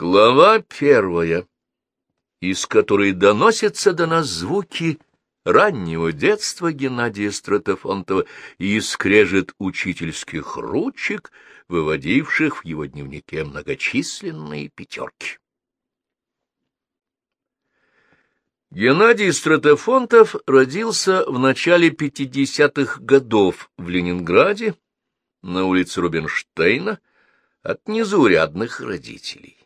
Глава первая, из которой доносятся до нас звуки раннего детства Геннадия Стратофонтова и скрежет учительских ручек, выводивших в его дневнике многочисленные пятерки. Геннадий Стратофонтов родился в начале 50-х годов в Ленинграде на улице Рубинштейна от незаурядных родителей.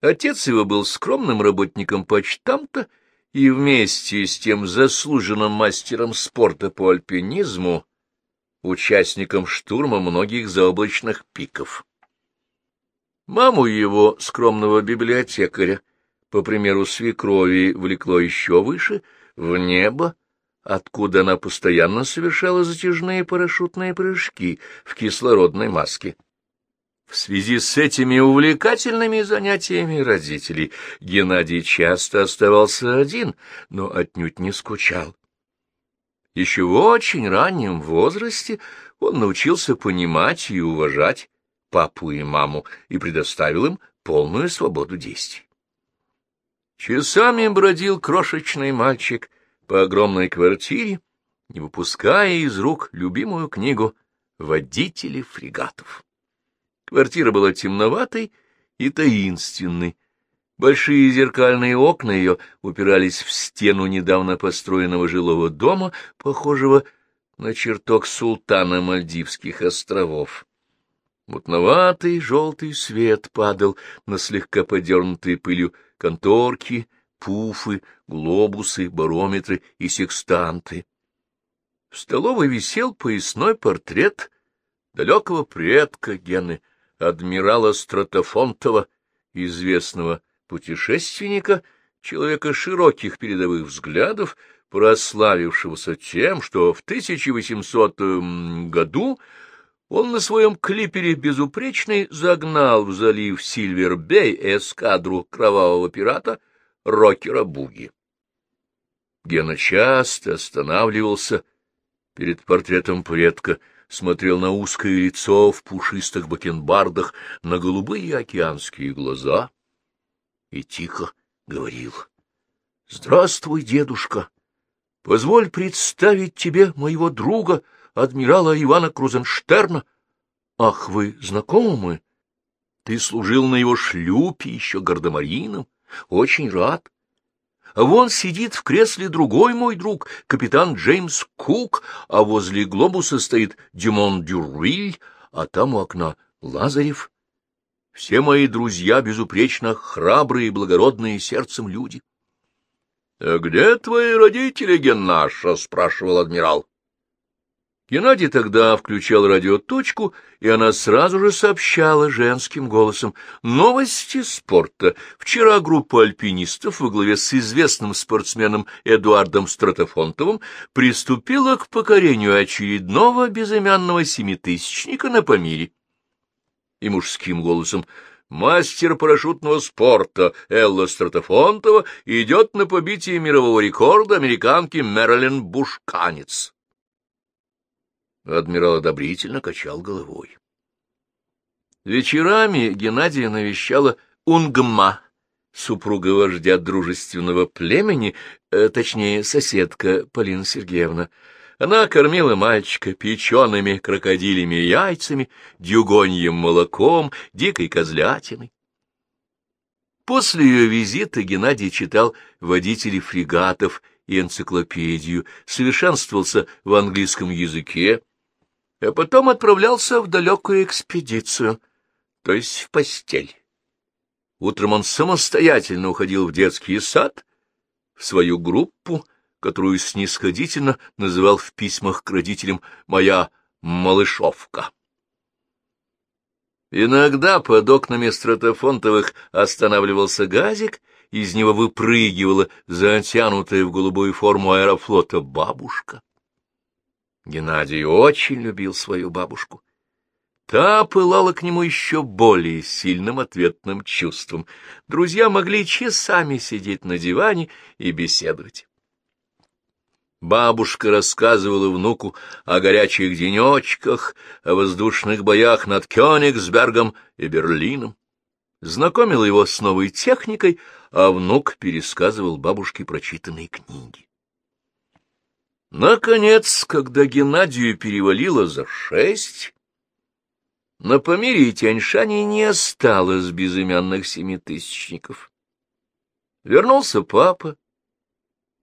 Отец его был скромным работником почтамта и вместе с тем заслуженным мастером спорта по альпинизму, участником штурма многих заоблачных пиков. Маму его, скромного библиотекаря, по примеру свекрови, влекло еще выше, в небо, откуда она постоянно совершала затяжные парашютные прыжки в кислородной маске. В связи с этими увлекательными занятиями родителей Геннадий часто оставался один, но отнюдь не скучал. Еще в очень раннем возрасте он научился понимать и уважать папу и маму и предоставил им полную свободу действий. Часами бродил крошечный мальчик по огромной квартире, не выпуская из рук любимую книгу «Водители фрегатов». Квартира была темноватой и таинственной. Большие зеркальные окна ее упирались в стену недавно построенного жилого дома, похожего на чертог султана Мальдивских островов. Мутноватый желтый свет падал на слегка подернутые пылью конторки, пуфы, глобусы, барометры и секстанты. В столовой висел поясной портрет далекого предка Гены — адмирала Стратофонтова, известного путешественника, человека широких передовых взглядов, прославившегося тем, что в 1800 году он на своем клипере безупречный загнал в залив Сильвер-Бей эскадру кровавого пирата Рокера Буги. Гена часто останавливался перед портретом предка, смотрел на узкое лицо в пушистых бакенбардах, на голубые океанские глаза и тихо говорил. — Здравствуй, дедушка! Позволь представить тебе моего друга, адмирала Ивана Крузенштерна. Ах, вы знакомы? Ты служил на его шлюпе еще гардемарином. Очень рад. Вон сидит в кресле другой мой друг, капитан Джеймс Кук, а возле глобуса стоит Дюмон Дюрвиль, а там у окна Лазарев. Все мои друзья безупречно храбрые и благородные сердцем люди. — А где твои родители, Геннаша? — спрашивал адмирал. Геннадий тогда включал радиоточку, и она сразу же сообщала женским голосом новости спорта. Вчера группа альпинистов во главе с известным спортсменом Эдуардом Стратофонтовым приступила к покорению очередного безымянного семитысячника на Памире. И мужским голосом мастер парашютного спорта Элла Стратофонтова идет на побитие мирового рекорда американки Мэрилин Бушканец. Адмирал одобрительно качал головой. Вечерами Геннадия навещала Унгма, супруга вождя дружественного племени, э, точнее, соседка Полина Сергеевна. Она кормила мальчика печеными крокодилями яйцами, дюгоньем молоком, дикой козлятиной. После ее визита Геннадий читал водителей фрегатов и энциклопедию, совершенствовался в английском языке, а потом отправлялся в далекую экспедицию, то есть в постель. Утром он самостоятельно уходил в детский сад, в свою группу, которую снисходительно называл в письмах к родителям «моя малышовка». Иногда под окнами стратофонтовых останавливался газик, из него выпрыгивала затянутая в голубую форму аэрофлота бабушка. Геннадий очень любил свою бабушку. Та пылала к нему еще более сильным ответным чувством. Друзья могли часами сидеть на диване и беседовать. Бабушка рассказывала внуку о горячих денечках, о воздушных боях над Кёнигсбергом и Берлином. знакомила его с новой техникой, а внук пересказывал бабушке прочитанные книги. Наконец, когда Геннадию перевалило за шесть, на Памире и Тяньшане не осталось безымянных семитысячников. Вернулся папа.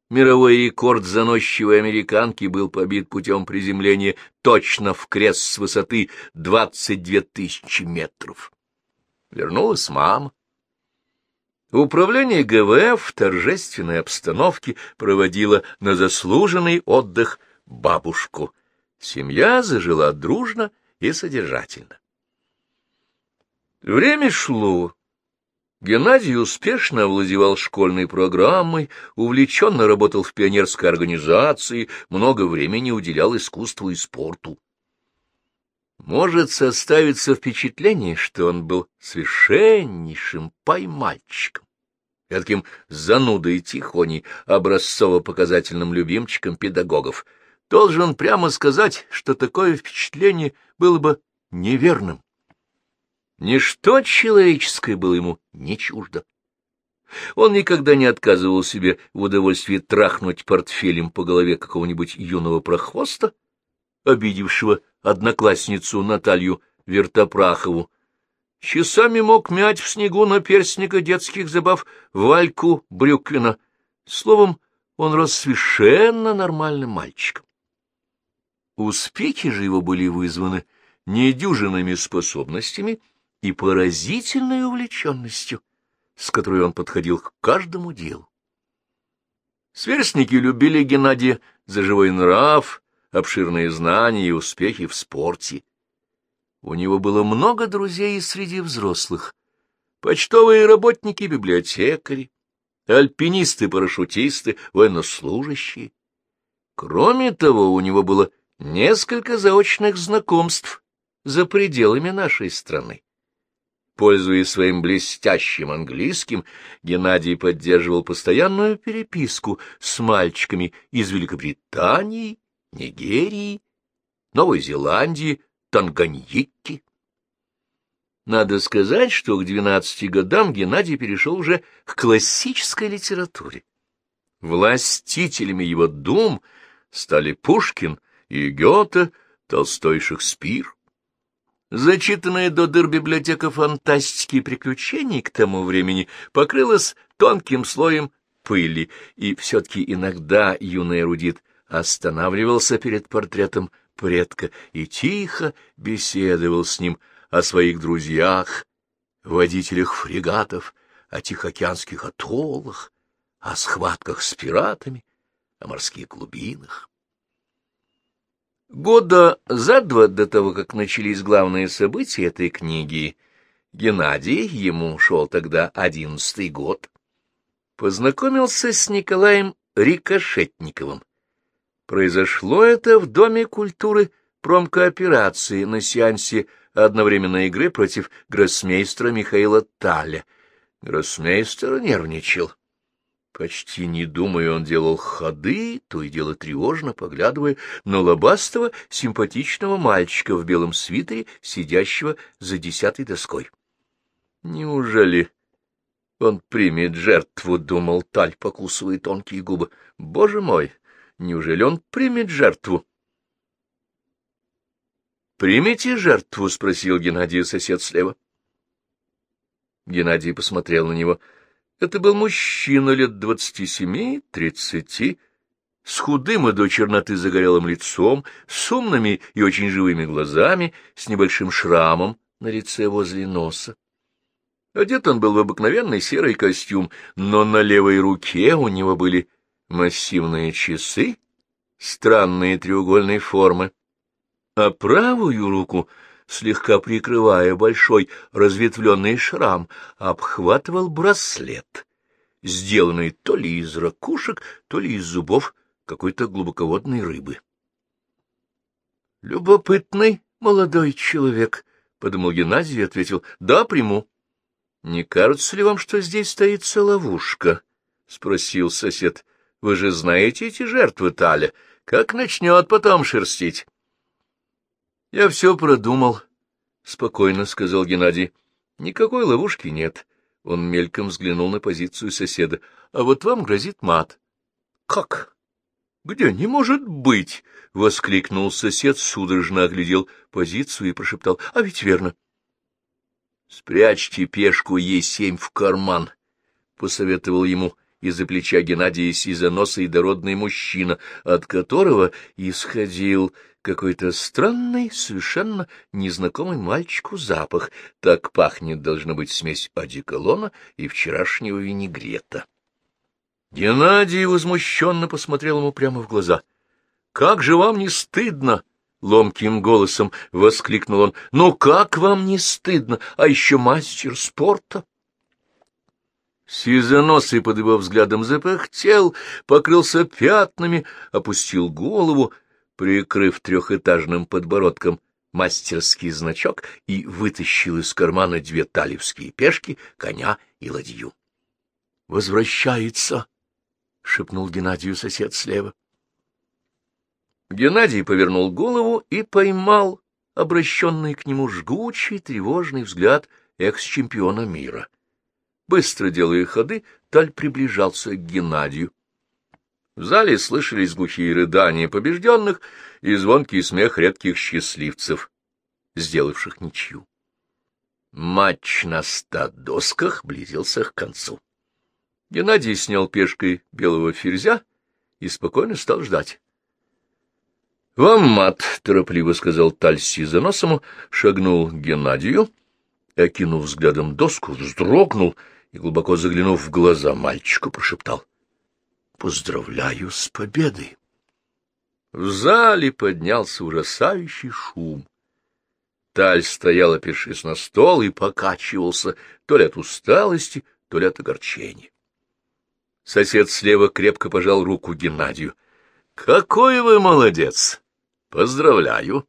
Мировой рекорд заносчивой американки был побит путем приземления точно в крест с высоты 22 тысячи метров. Вернулась мама. Управление ГВФ в торжественной обстановке проводило на заслуженный отдых бабушку. Семья зажила дружно и содержательно. Время шло. Геннадий успешно овладевал школьной программой, увлеченно работал в пионерской организации, много времени уделял искусству и спорту. Может составиться впечатление, что он был совершеннейшим поймальчиком, таким занудой тихоней, образцово-показательным любимчиком педагогов. Должен прямо сказать, что такое впечатление было бы неверным. Ничто человеческое было ему не чуждо. Он никогда не отказывал себе в удовольствии трахнуть портфелем по голове какого-нибудь юного прохвоста, обидевшего одноклассницу Наталью Вертопрахову. Часами мог мять в снегу наперстника детских забав Вальку Брюквина. Словом, он рос совершенно нормальным мальчиком. Успехи же его были вызваны недюжинными способностями — и поразительной увлеченностью, с которой он подходил к каждому делу. Сверстники любили Геннадия за живой нрав, обширные знания и успехи в спорте. У него было много друзей и среди взрослых. Почтовые работники, библиотекари, альпинисты-парашютисты, военнослужащие. Кроме того, у него было несколько заочных знакомств за пределами нашей страны. Пользуясь своим блестящим английским, Геннадий поддерживал постоянную переписку с мальчиками из Великобритании, Нигерии, Новой Зеландии, Танганьики. Надо сказать, что к двенадцати годам Геннадий перешел уже к классической литературе. Властителями его дум стали Пушкин и Гёте, Толстой Шекспир. Зачитанная до дыр библиотека фантастики и приключений к тому времени покрылась тонким слоем пыли, и все-таки иногда юный эрудит останавливался перед портретом предка и тихо беседовал с ним о своих друзьях, водителях фрегатов, о тихоокеанских атоллах, о схватках с пиратами, о морских глубинах. Года за два до того, как начались главные события этой книги, Геннадий, ему шел тогда одиннадцатый год, познакомился с Николаем Рикошетниковым. Произошло это в Доме культуры промкооперации на сеансе одновременной игры против гроссмейстера Михаила Таля. Гроссмейстер нервничал. Почти не думая, он делал ходы, то и дело тревожно поглядывая на лобастого, симпатичного мальчика в белом свитере, сидящего за десятой доской. Неужели он примет жертву, — думал Таль, покусывая тонкие губы. Боже мой, неужели он примет жертву? «Примите жертву?» — спросил Геннадий сосед слева. Геннадий посмотрел на него — это был мужчина лет двадцати семи, тридцати, с худым и до черноты загорелым лицом, с умными и очень живыми глазами, с небольшим шрамом на лице возле носа. Одет он был в обыкновенный серый костюм, но на левой руке у него были массивные часы странные треугольной формы, а правую руку слегка прикрывая большой разветвленный шрам, обхватывал браслет, сделанный то ли из ракушек, то ли из зубов какой-то глубоководной рыбы. «Любопытный молодой человек», — подумал Геннадий и ответил, — «да, приму». «Не кажется ли вам, что здесь стоится ловушка?» — спросил сосед. «Вы же знаете эти жертвы Таля. Как начнет потом шерстить?» Я все продумал, — спокойно сказал Геннадий. Никакой ловушки нет. Он мельком взглянул на позицию соседа. А вот вам грозит мат. — Как? Где? Не может быть! — воскликнул сосед, судорожно оглядел позицию и прошептал. — А ведь верно. — Спрячьте пешку Е7 в карман, — посоветовал ему из-за плеча Геннадия сизоносый дородный мужчина, от которого исходил какой-то странный, совершенно незнакомый мальчику запах. Так пахнет, должна быть, смесь одеколона и вчерашнего винегрета. Геннадий возмущенно посмотрел ему прямо в глаза. — Как же вам не стыдно? — ломким голосом воскликнул он. — Ну как вам не стыдно? А еще мастер спорта! Сизоносый под его взглядом запыхтел, покрылся пятнами, опустил голову, прикрыв трехэтажным подбородком мастерский значок и вытащил из кармана две талевские пешки, коня и ладью. — Возвращается! — шепнул Геннадию сосед слева. Геннадий повернул голову и поймал обращенный к нему жгучий тревожный взгляд экс-чемпиона мира. Быстро делая ходы, Таль приближался к Геннадию. В зале слышались глухие рыдания побежденных и звонкий смех редких счастливцев, сделавших ничью. Матч на ста досках близился к концу. Геннадий снял пешкой белого ферзя и спокойно стал ждать. — Вам мат, — торопливо сказал Тальси за носом, шагнул к Геннадию, окинув взглядом доску, вздрогнул — и, глубоко заглянув в глаза мальчику, прошептал «Поздравляю с победой!» В зале поднялся ужасающий шум. Таль стоял, опершись на стол, и покачивался то ли от усталости, то ли от огорчения. Сосед слева крепко пожал руку Геннадию. — Какой вы молодец! Поздравляю!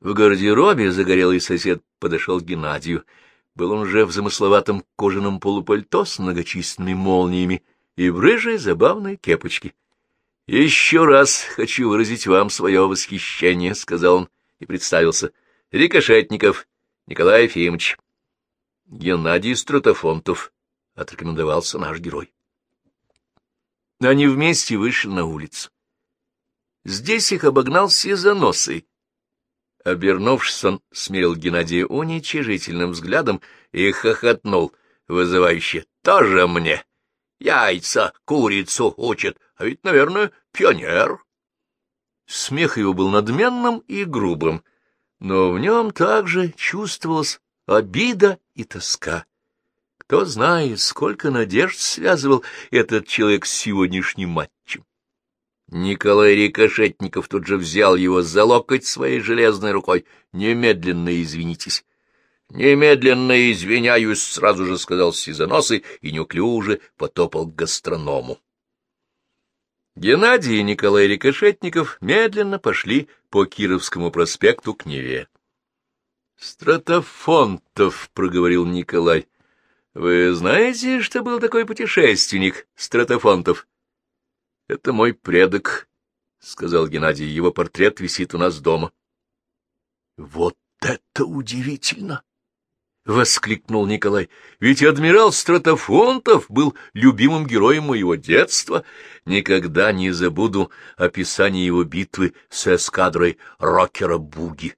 В гардеробе загорелый сосед подошел к Геннадию. Был он уже в замысловатом кожаном полупальто с многочисленными молниями и в рыжей забавной кепочке. — Еще раз хочу выразить вам свое восхищение, — сказал он и представился. — Рикошетников Николай Ефимович. Геннадий Стратофонтов, — отрекомендовался наш герой. Они вместе вышли на улицу. Здесь их обогнал Сизоносый, Обернувшись, он смерил Геннадия уничижительным взглядом и хохотнул, вызывающе. — Тоже мне! Яйца, курицу учат, а ведь, наверное, пионер. Смех его был надменным и грубым, но в нем также чувствовалась обида и тоска. Кто знает, сколько надежд связывал этот человек с сегодняшним матчем. Николай Рикошетников тут же взял его за локоть своей железной рукой. «Немедленно извинитесь». «Немедленно извиняюсь», — сразу же сказал Сизоносый и неуклюже потопал к гастроному. Геннадий и Николай Рикошетников медленно пошли по Кировскому проспекту к Неве. «Стратофонтов», — проговорил Николай. «Вы знаете, что был такой путешественник, Стратофонтов?» Это мой предок, — сказал Геннадий. Его портрет висит у нас дома. — Вот это удивительно! — воскликнул Николай. — Ведь адмирал Стратофонтов был любимым героем моего детства. Никогда не забуду описание его битвы с эскадрой рокера Буги.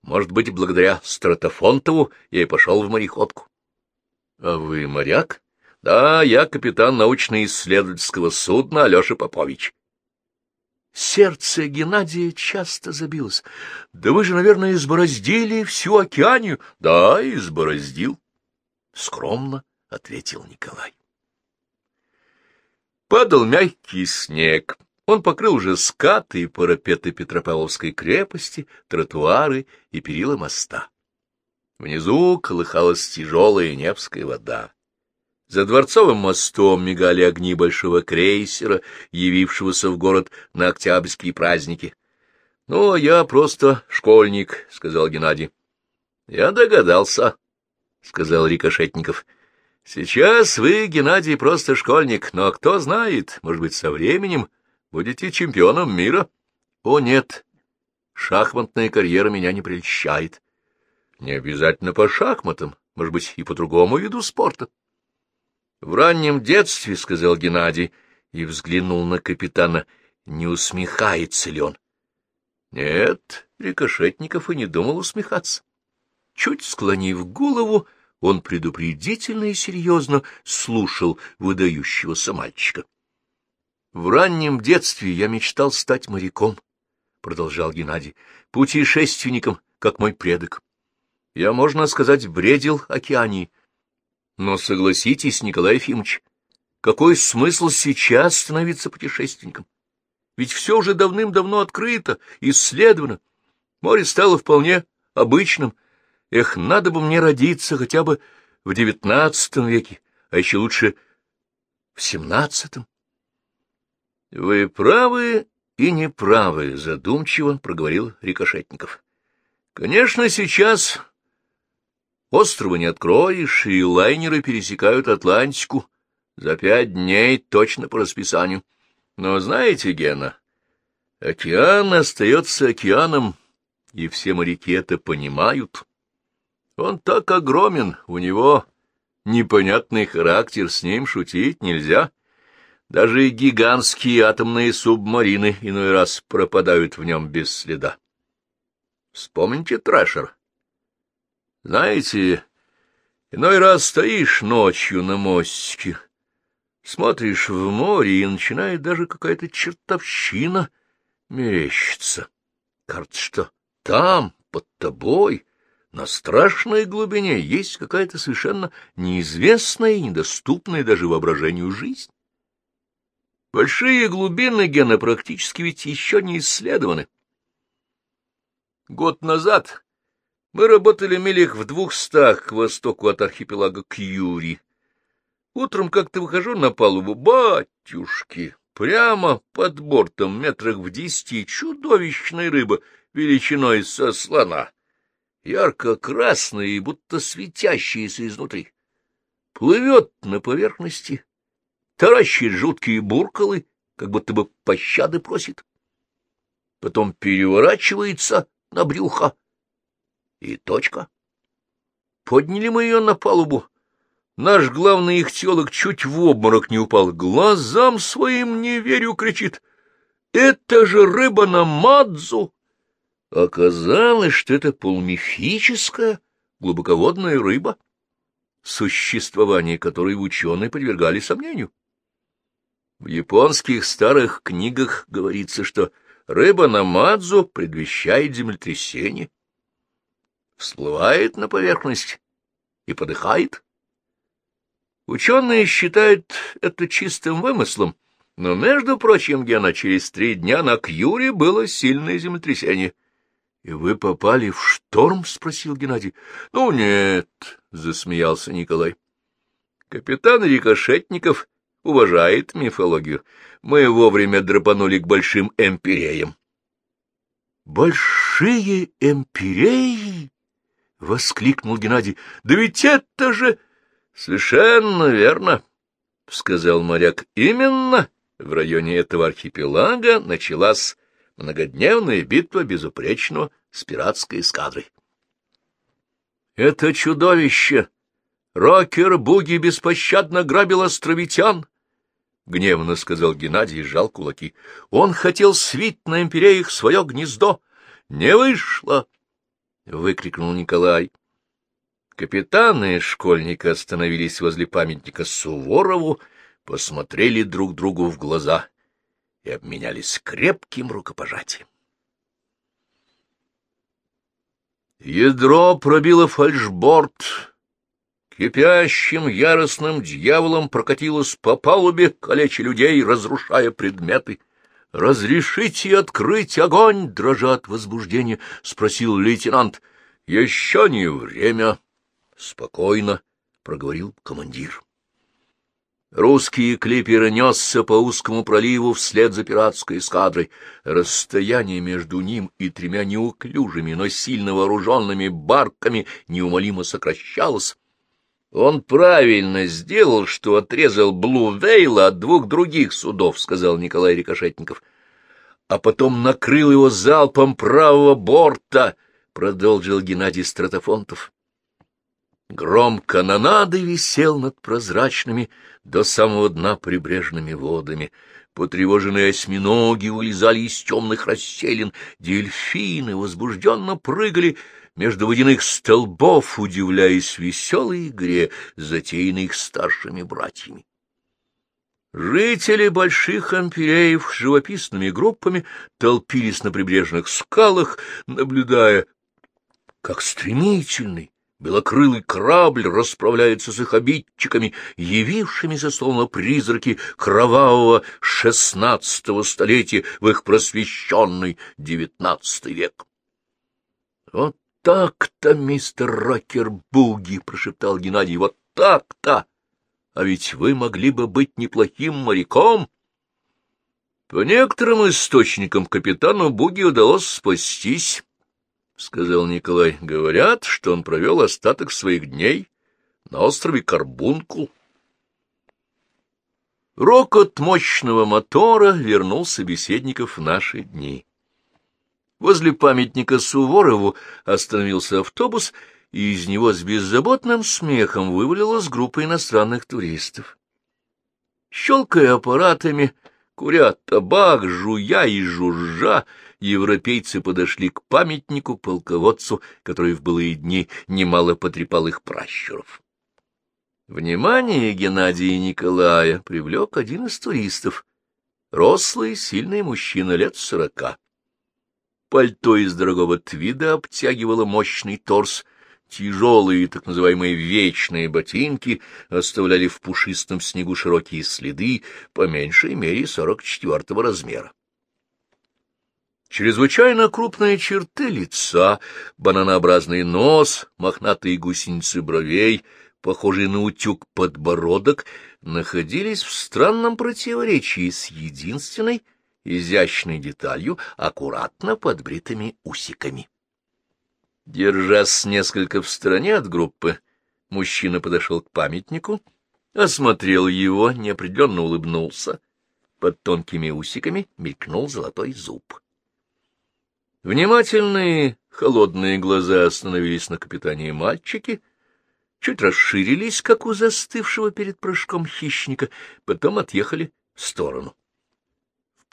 Может быть, благодаря Стратофонтову я и пошел в мореходку. — А вы моряк? Да, я капитан научно-исследовательского судна Алеша Попович. Сердце Геннадия часто забилось. Да вы же, наверное, избороздили всю океанию. Да, избороздил. Скромно ответил Николай. Падал мягкий снег. Он покрыл уже скаты и парапеты Петропавловской крепости, тротуары и перила моста. Внизу колыхалась тяжелая Невская вода. За дворцовым мостом мигали огни большого крейсера, явившегося в город на октябрьские праздники. — Ну, а я просто школьник, — сказал Геннадий. — Я догадался, — сказал Рикошетников. — Сейчас вы, Геннадий, просто школьник, но кто знает, может быть, со временем будете чемпионом мира. — О, нет, шахматная карьера меня не прельщает. — Не обязательно по шахматам, может быть, и по другому виду спорта. — В раннем детстве, — сказал Геннадий, и взглянул на капитана, не усмехается ли он. Нет, Рикошетников и не думал усмехаться. Чуть склонив голову, он предупредительно и серьезно слушал выдающегося мальчика. — В раннем детстве я мечтал стать моряком, — продолжал Геннадий, — путешественником, как мой предок. Я, можно сказать, бредил океании. Но согласитесь, Николай Ефимович, какой смысл сейчас становиться путешественником? Ведь все уже давным-давно открыто, исследовано. Море стало вполне обычным. Эх, надо бы мне родиться хотя бы в девятнадцатом веке, а еще лучше в семнадцатом. — Вы правы и неправы, — задумчиво проговорил Рикошетников. — Конечно, сейчас острова не откроешь, и лайнеры пересекают Атлантику за пять дней точно по расписанию. Но знаете, Гена, океан остается океаном, и все моряки это понимают. Он так огромен, у него непонятный характер, с ним шутить нельзя. Даже гигантские атомные субмарины иной раз пропадают в нем без следа. Вспомните Трэшер. Знаете, иной раз стоишь ночью на мостике, смотришь в море, и начинает даже какая-то чертовщина мерещиться. Кажется, что там, под тобой, на страшной глубине есть какая-то совершенно неизвестная и недоступная даже воображению жизнь. Большие глубины гена практически ведь еще не исследованы. Год назад мы работали милях в двухстах к востоку от архипелага Кьюри. Утром как-то выхожу на палубу, батюшки, прямо под бортом метрах в десяти чудовищная рыба величиной со слона ярко-красная и будто светящаяся изнутри. Плывет на поверхности, таращит жуткие буркалы, как будто бы пощады просит. Потом переворачивается на брюхо, и точка. Подняли мы ее на палубу. Наш главный ихтиолог чуть в обморок не упал. Глазам своим не верю, кричит. Это же рыба на мадзу! Оказалось, что это полумифическая глубоководная рыба, существование которой ученые подвергали сомнению. В японских старых книгах говорится, что рыба на мадзу предвещает землетрясение, всплывает на поверхность и подыхает. Ученые считают это чистым вымыслом, но, между прочим, Гена, через три дня на Кьюре было сильное землетрясение — и вы попали в шторм? — спросил Геннадий. — Ну, нет, — засмеялся Николай. — Капитан Рикошетников уважает мифологию. Мы вовремя драпанули к большим эмпиреям. — Большие эмпиреи? — воскликнул Геннадий. — Да ведь это же... — Совершенно верно, — сказал моряк. — Именно в районе этого архипелага началась многодневная битва безупречного с пиратской эскадрой. — Это чудовище! Рокер-буги беспощадно грабил островитян! — гневно сказал Геннадий и сжал кулаки. — Он хотел свить на империях свое гнездо. — Не вышло! — выкрикнул Николай. Капитаны и школьника остановились возле памятника Суворову, посмотрели друг другу в глаза и обменялись крепким рукопожатием. Ядро пробило фальшборд, кипящим яростным дьяволом прокатилось по палубе, калеча людей, разрушая предметы. — Разрешите открыть огонь? — дрожа от возбуждения, — спросил лейтенант. — Еще не время. — Спокойно, — проговорил командир. Русский клипер несся по узкому проливу вслед за пиратской эскадрой. Расстояние между ним и тремя неуклюжими, но сильно вооруженными барками неумолимо сокращалось. Он правильно сделал, что отрезал Блу Вейла от двух других судов, — сказал Николай Рикошетников. — А потом накрыл его залпом правого борта, — продолжил Геннадий Стратофонтов. Гром канонады висел над прозрачными до самого дна прибрежными водами. Потревоженные осьминоги вылезали из темных расселин, дельфины возбужденно прыгали между водяных столбов, удивляясь веселой игре, затеянной их старшими братьями. Жители больших ампиреев живописными группами толпились на прибрежных скалах, наблюдая, как стремительный, белокрылый корабль расправляется с их обидчиками, явившимися, словно призраки кровавого шестнадцатого столетия в их просвещенный девятнадцатый век. — Вот так-то, мистер Рокер-Буги, — прошептал Геннадий, — вот так-то! А ведь вы могли бы быть неплохим моряком. По некоторым источникам капитану Буги удалось спастись, — сказал Николай. — Говорят, что он провел остаток своих дней на острове Карбункул. Рокот мощного мотора вернул собеседников в наши дни. Возле памятника Суворову остановился автобус, и из него с беззаботным смехом вывалилась группа иностранных туристов. Щелкая аппаратами, куря табак, жуя и жужжа, европейцы подошли к памятнику полководцу, который в былые дни немало потрепал их пращуров. Внимание Геннадия Николая привлек один из туристов, рослый, сильный мужчина лет сорока. Пальто из дорогого твида обтягивало мощный торс, Тяжелые, так называемые вечные ботинки оставляли в пушистом снегу широкие следы, по меньшей мере сорок четвертого размера. Чрезвычайно крупные черты лица, бананообразный нос, мохнатые гусеницы бровей, похожий на утюг подбородок, находились в странном противоречии с единственной изящной деталью, аккуратно подбритыми усиками. Держась несколько в стороне от группы, мужчина подошел к памятнику, осмотрел его, неопределенно улыбнулся. Под тонкими усиками мелькнул золотой зуб. Внимательные, холодные глаза остановились на капитане мальчики, чуть расширились, как у застывшего перед прыжком хищника, потом отъехали в сторону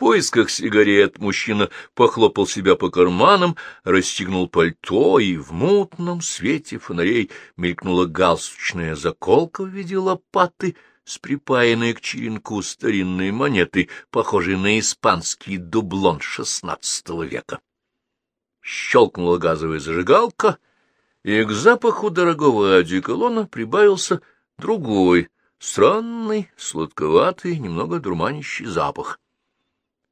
поисках сигарет мужчина похлопал себя по карманам, расстегнул пальто, и в мутном свете фонарей мелькнула галстучная заколка в виде лопаты с к черенку старинной монетой, похожей на испанский дублон XVI века. Щелкнула газовая зажигалка, и к запаху дорогого одеколона прибавился другой, странный, сладковатый, немного дурманящий запах.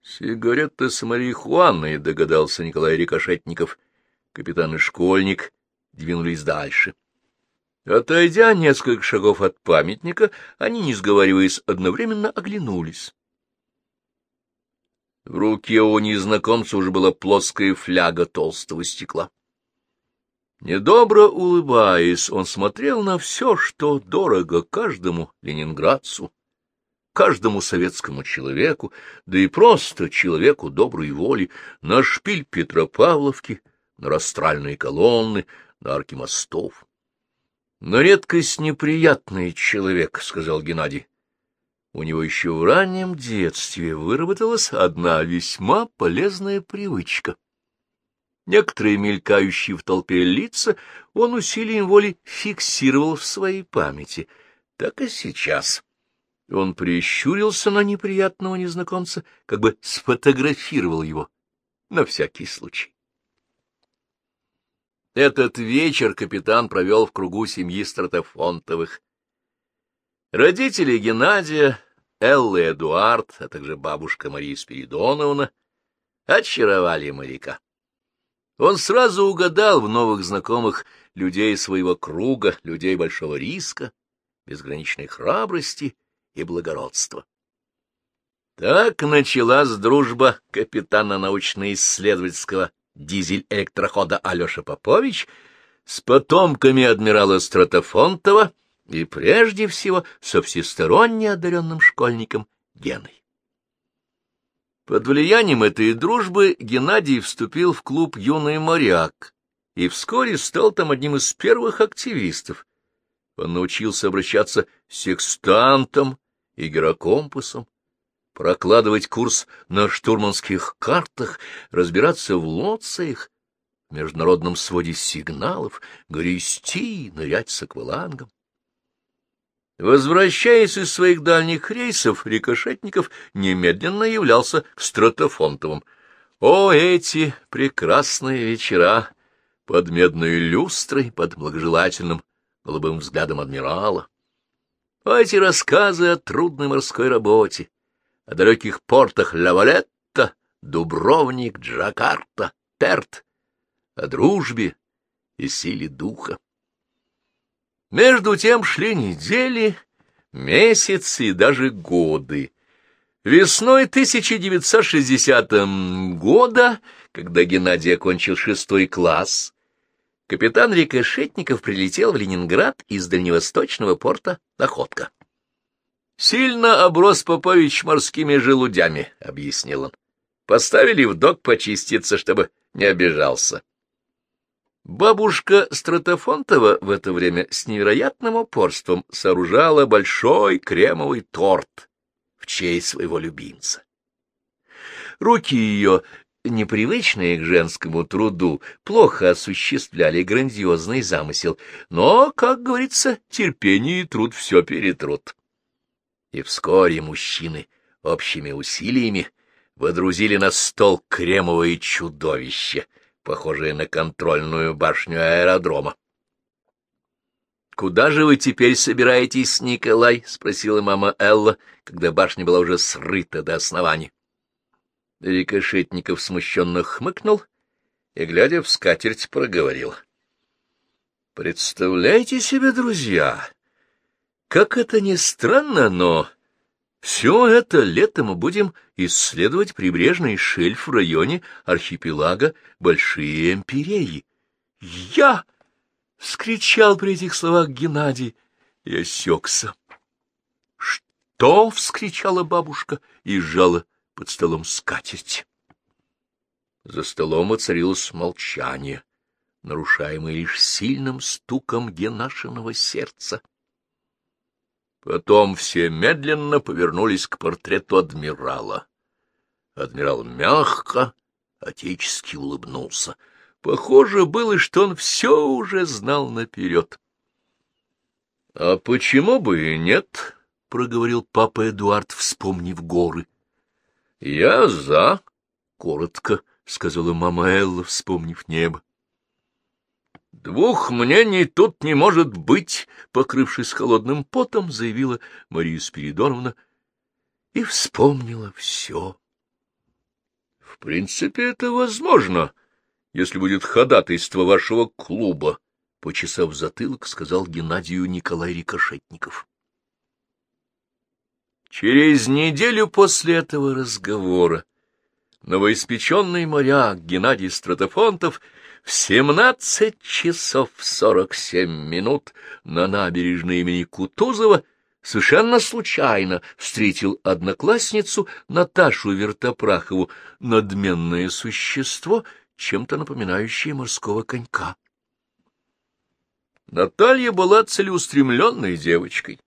Сигареты с марихуаной, догадался Николай Рикошетников. Капитан и школьник двинулись дальше. Отойдя несколько шагов от памятника, они, не сговариваясь, одновременно оглянулись. В руке у незнакомца уже была плоская фляга толстого стекла. Недобро улыбаясь, он смотрел на все, что дорого каждому ленинградцу, каждому советскому человеку, да и просто человеку доброй воли, на шпиль Петропавловки, на растральные колонны, на арки мостов. — На редкость неприятный человек, — сказал Геннадий. У него еще в раннем детстве выработалась одна весьма полезная привычка. Некоторые мелькающие в толпе лица он усилием воли фиксировал в своей памяти. Так и сейчас. Он прищурился на неприятного незнакомца, как бы сфотографировал его на всякий случай. Этот вечер капитан провел в кругу семьи Стратофонтовых. Родители Геннадия, Элла и Эдуард, а также бабушка Мария Спиридоновна очаровали моряка. Он сразу угадал в новых знакомых людей своего круга, людей большого риска, безграничной храбрости — и благородства. Так началась дружба капитана научно-исследовательского дизель-электрохода Алеша Попович с потомками адмирала Стратофонтова и, прежде всего, со всесторонне одаренным школьником Геной. Под влиянием этой дружбы Геннадий вступил в клуб «Юный моряк» и вскоре стал там одним из первых активистов, Он научился обращаться с секстантом и гирокомпасом, прокладывать курс на штурманских картах, разбираться в лоциях, в международном своде сигналов, грести, нырять с аквалангом. Возвращаясь из своих дальних рейсов, Рикошетников немедленно являлся к Стратофонтовым. О, эти прекрасные вечера! Под медной люстрой, под благожелательным голубым взглядом адмирала. О, эти рассказы о трудной морской работе, о далеких портах Лавалетта, Дубровник, Джакарта, Перт, о дружбе и силе духа. Между тем шли недели, месяцы и даже годы. Весной 1960 года, когда Геннадий окончил шестой класс, капитан Рикошетников прилетел в Ленинград из дальневосточного порта Находка. «Сильно оброс Попович морскими желудями», — объяснил он. «Поставили в док почиститься, чтобы не обижался». Бабушка Стратофонтова в это время с невероятным упорством сооружала большой кремовый торт в честь своего любимца. Руки ее, непривычные к женскому труду, плохо осуществляли грандиозный замысел, но, как говорится, терпение и труд все перетрут. И вскоре мужчины общими усилиями водрузили на стол кремовое чудовище — похожее на контрольную башню аэродрома. — Куда же вы теперь собираетесь, Николай? — спросила мама Элла, когда башня была уже срыта до основания. Рикошетников смущенно хмыкнул и, глядя в скатерть, проговорил. — Представляете себе, друзья, как это ни странно, но все это лето мы будем исследовать прибрежный шельф в районе архипелага Большие Эмпиреи. Я! — вскричал при этих словах Геннадий и осекся. — Что? — вскричала бабушка и сжала под столом скатерть. За столом оцарилось молчание, нарушаемое лишь сильным стуком Генашиного сердца. Потом все медленно повернулись к портрету адмирала. Адмирал мягко, отечески улыбнулся. Похоже было, что он все уже знал наперед. — А почему бы и нет? — проговорил папа Эдуард, вспомнив горы. — Я за, — коротко сказала мама Элла, вспомнив небо. «Двух мнений тут не может быть», — покрывшись холодным потом, заявила Мария Спиридоновна и вспомнила все. «В принципе, это возможно, если будет ходатайство вашего клуба», — почесав затылок, сказал Геннадию Николай Рикошетников. Через неделю после этого разговора новоиспеченный моряк Геннадий Стратофонтов — в семнадцать часов сорок семь минут на набережной имени Кутузова совершенно случайно встретил одноклассницу Наташу Вертопрахову, надменное существо, чем-то напоминающее морского конька. Наталья была целеустремленной девочкой.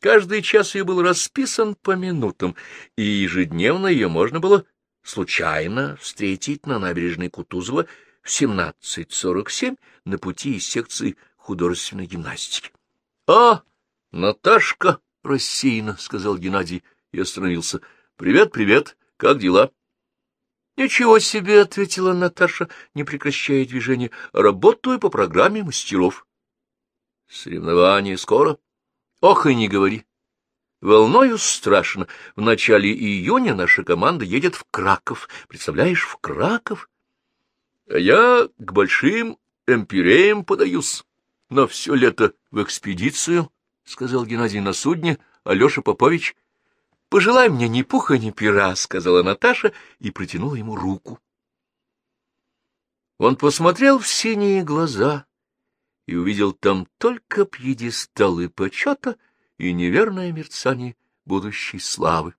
Каждый час ее был расписан по минутам, и ежедневно ее можно было случайно встретить на набережной Кутузова в 17.47 на пути из секции художественной гимнастики. — А, Наташка, — рассеянно сказал Геннадий и остановился. — Привет, привет, как дела? — Ничего себе, — ответила Наташа, не прекращая движения. — Работаю по программе мастеров. — Соревнования скоро? — Ох, и не говори. Волною страшно. В начале июня наша команда едет в Краков. Представляешь, в Краков? А я к большим эмпиреям подаюсь. Но все лето в экспедицию, — сказал Геннадий на судне, Алеша Попович. — Пожелай мне ни пуха, ни пера, — сказала Наташа и протянула ему руку. Он посмотрел в синие глаза и увидел там только пьедесталы почета и неверное мерцание будущей славы.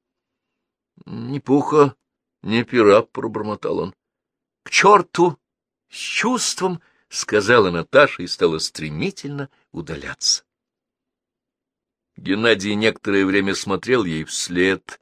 — Ни пуха, ни пера, — пробормотал он. — К черту! — С чувством, — сказала Наташа и стала стремительно удаляться. Геннадий некоторое время смотрел ей вслед,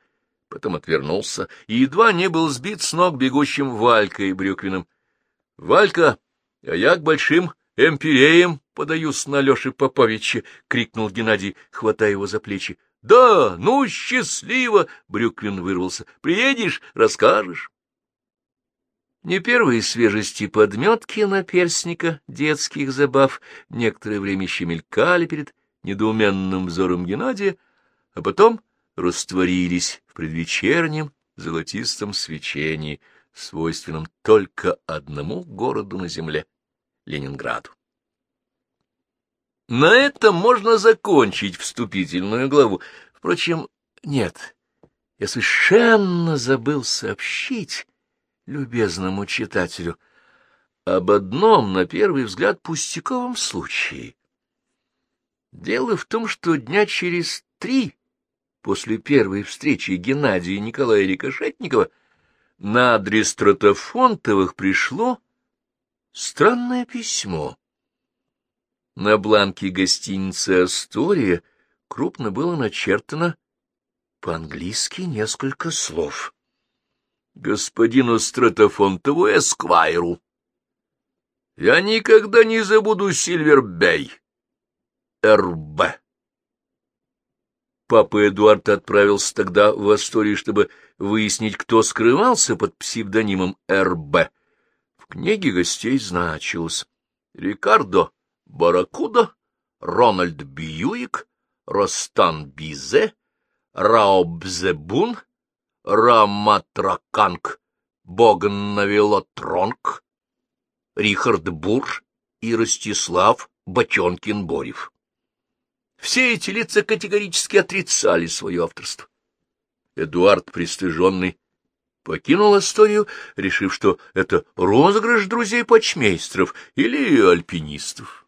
потом отвернулся и едва не был сбит с ног бегущим Валькой Брюквиным. — Валька, а я к большим эмпиреям подаюсь на Лёше Поповича! — крикнул Геннадий, хватая его за плечи. — Да, ну, счастливо! — Брюквин вырвался. — Приедешь, расскажешь. Не первые свежести подметки на перстника детских забав некоторое время еще мелькали перед недоуменным взором Геннадия, а потом растворились в предвечернем золотистом свечении, свойственном только одному городу на земле — Ленинграду. На этом можно закончить вступительную главу. Впрочем, нет, я совершенно забыл сообщить любезному читателю об одном, на первый взгляд, пустяковом случае. Дело в том, что дня через три после первой встречи Геннадия и Николая Рикошетникова на адрес Стратофонтовых пришло странное письмо. На бланке гостиницы «Астория» крупно было начертано по-английски несколько слов. «Господину Стратофонтову Эсквайру». «Я никогда не забуду Сильвербей». Р.Б. Папа Эдуард отправился тогда в Асторию, чтобы выяснить, кто скрывался под псевдонимом Р.Б. Книге гостей значилось Рикардо Баракуда, Рональд Бьюик, Ростан Бизе, Раобзебун, Раматраканг, Боган Навелотронг, Рихард Бур и Ростислав Бочонкин-Борев. Все эти лица категорически отрицали свое авторство. Эдуард, пристыженный, покинул историю, решив, что это розыгрыш друзей почмейстров или альпинистов.